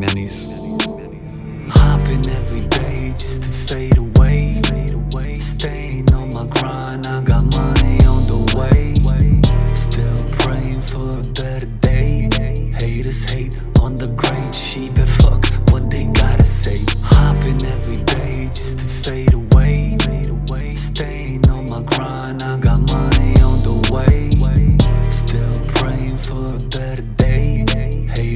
nannies. Hopping every day just to fade away. Staying on my grind, I got money on the way. Still praying for a better day. Haters hate on the great sheep.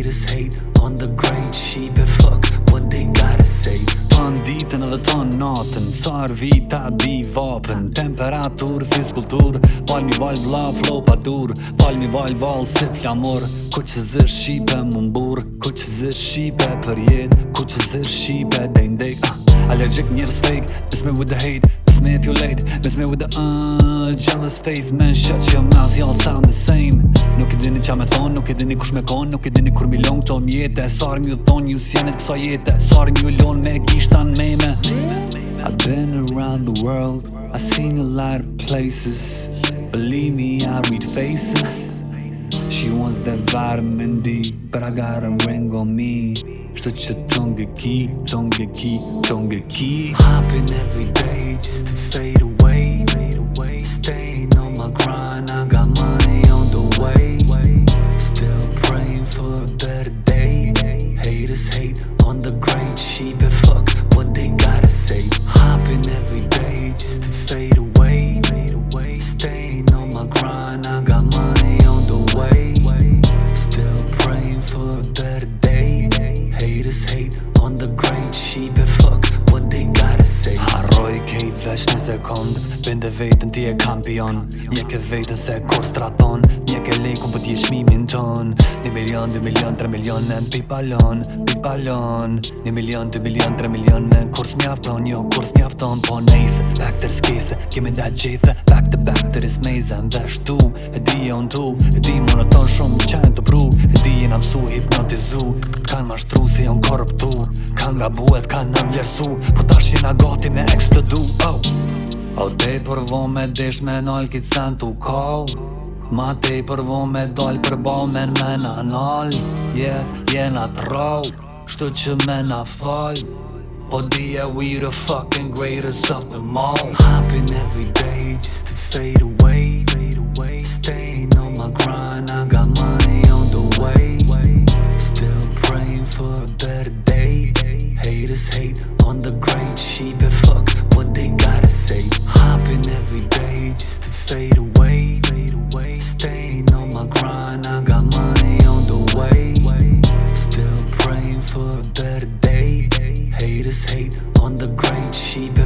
haters hate On the great sheep and fuck what they gotta say Ton ditën edhe ton natën Sar vita di vapën Temperatur, fiskultur Pal një val la flow pa dur Palmi, val val si flamur Ku që zër shqipe më mbur Ku që zër shqipe për jet Ku që zër shqipe ah, Allergic njërës fake Miss me with the hate Miss me if you late Miss me with the uh, jealous face Man shut your mouth y'all sound the same kush me kon Nuk e dini kur mi long ton Sar mi Sar mi lon me gishtan I've been around the world I've seen a lot of places Believe me I read faces She wants that vitamin D But I got a ring on me Shtë që të nge ki, të ki, të ki Hopping every day just to fade away Staying on the great sheep sekund Binde vetën ti e kampion Një ke vetën se kur straton Një ke lejku për t'je shmimin ton Një milion, dë milion, tre milion Në pipalon, pipalon Një milion, dë milion, tre milion Në kur s'mjafton, jo kur s'mjafton Po nejse, back të rëskese Kemi nda gjithë, back të back të rismejze Në dhe shtu, e di e unë tu E di monoton shumë gjithë nga buhet ka në mjërsu Po ta nga gati me eksplodu oh. O te i përvo me desh me nal kitë sen të kall Ma te i përvo me dal përbo me në me në nëll Je, yeah, je në Shtu që me në fall Po di e we the fucking greatest of them all Happen every day just to fade away just hate on the great sheep and fuck what they gotta say. Hopping every day just to fade away. Staying on my grind, I got money on the way. Still praying for a better day. Haters hate on the great sheep